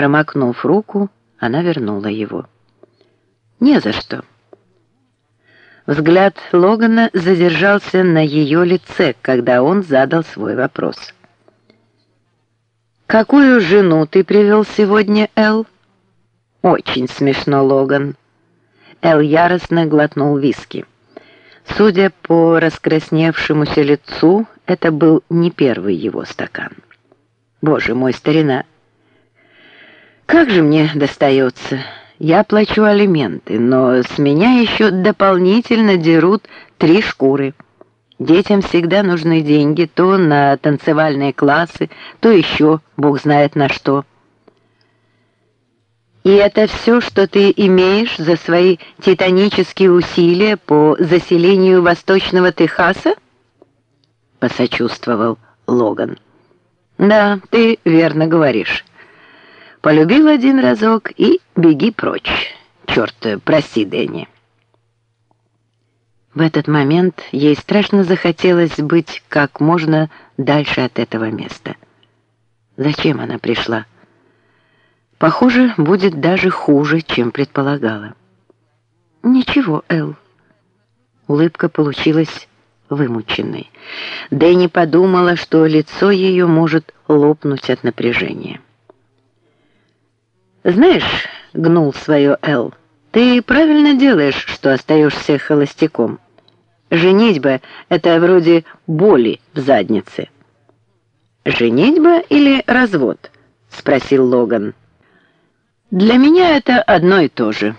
Промокнув руку, она вернула его. «Не за что». Взгляд Логана задержался на ее лице, когда он задал свой вопрос. «Какую жену ты привел сегодня, Эл?» «Очень смешно, Логан». Эл яростно глотнул виски. Судя по раскрасневшемуся лицу, это был не первый его стакан. «Боже мой, старина! Как же мне достается? Я плачу алименты, но с меня еще дополнительно дерут три шкуры». Детям всегда нужны деньги то на танцевальные классы, то еще, бог знает на что. И это все, что ты имеешь за свои титанические усилия по заселению Восточного Техаса? Посочувствовал Логан. Да, ты верно говоришь. Полюбил один разок и беги прочь. Черт, прости, Дэнни. В этот момент ей страшно захотелось быть как можно дальше от этого места. Зачем она пришла? Похоже, будет даже хуже, чем предполагала. «Ничего, Эл». Улыбка получилась вымученной. Дэнни подумала, что лицо ее может лопнуть от напряжения. «Знаешь», — гнул свое Эл, — «ты правильно делаешь, что остаешься холостяком. Женитьба — это вроде боли в заднице». «Женитьба или развод?» — спросил Логан. Для меня это одно и то же.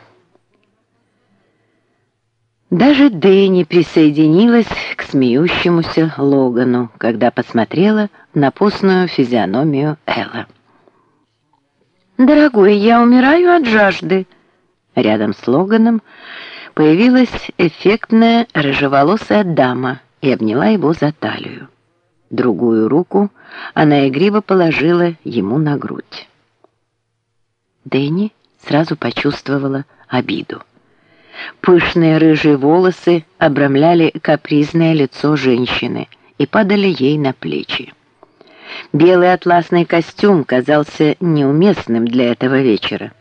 Даже Дэнни присоединилась к смеющемуся Логану, когда посмотрела на постную физиономию Элла. «Дорогой, я умираю от жажды». Рядом с Логаном появилась эффектная рыжеволосая дама и обняла его за талию. Другую руку она игриво положила ему на грудь. Дэнни сразу почувствовала обиду. Пышные рыжие волосы обрамляли капризное лицо женщины и падали ей на плечи. Белый атласный костюм казался неуместным для этого вечера.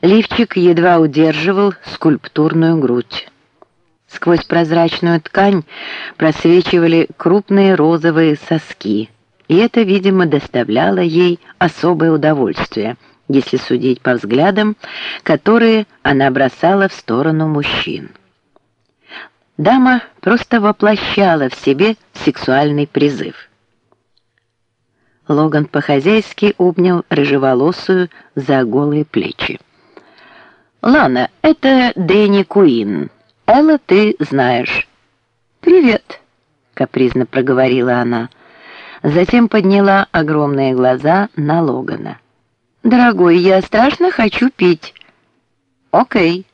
Лифчик едва удерживал скульптурную грудь. Сквозь прозрачную ткань просвечивали крупные розовые соски, и это, видимо, доставляло ей особое удовольствие – если судить по взглядам, которые она бросала в сторону мужчин. Дама просто воплощала в себе сексуальный призыв. Логан по-хозяйски обнял рыжеволосую за голые плечи. «Лана, это Дэнни Куин. Элла ты знаешь». «Привет», — капризно проговорила она. Затем подняла огромные глаза на Логана. «Дорогой, я страшно хочу пить». «Окей».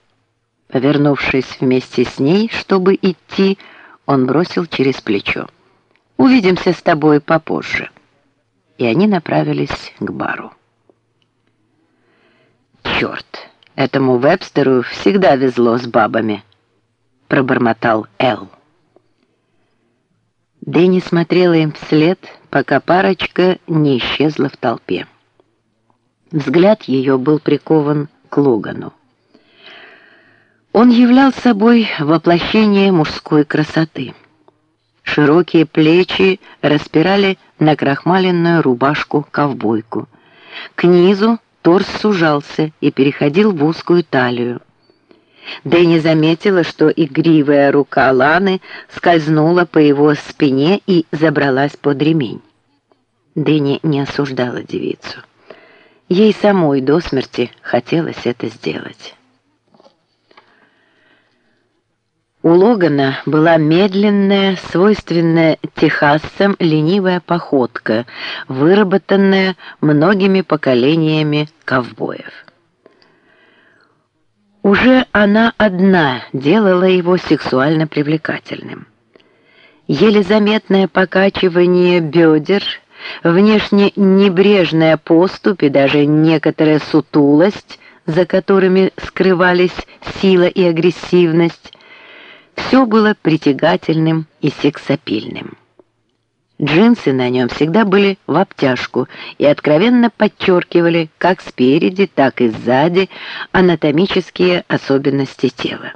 Повернувшись вместе с ней, чтобы идти, он бросил через плечо. «Увидимся с тобой попозже». И они направились к бару. «Черт, этому Вебстеру всегда везло с бабами», — пробормотал Эл. Дэнни смотрела им вслед, пока парочка не исчезла в толпе. Взгляд ее был прикован к Логану. Он являл собой воплощение мужской красоты. Широкие плечи распирали накрахмаленную рубашку-ковбойку. К низу торс сужался и переходил в узкую талию. Дэнни заметила, что игривая рука Ланы скользнула по его спине и забралась под ремень. Дэнни не осуждала девицу. Ей самой до смерти хотелось это сделать. У Логана была медленная, свойственная техасцам ленивая походка, выработанная многими поколениями ковбоев. Уже она одна делала его сексуально привлекательным. Еле заметное покачивание бедер – внешне небрежная поступь и даже некоторая сутулость, за которыми скрывались сила и агрессивность, все было притягательным и сексапильным. Джинсы на нем всегда были в обтяжку и откровенно подчеркивали как спереди, так и сзади анатомические особенности тела.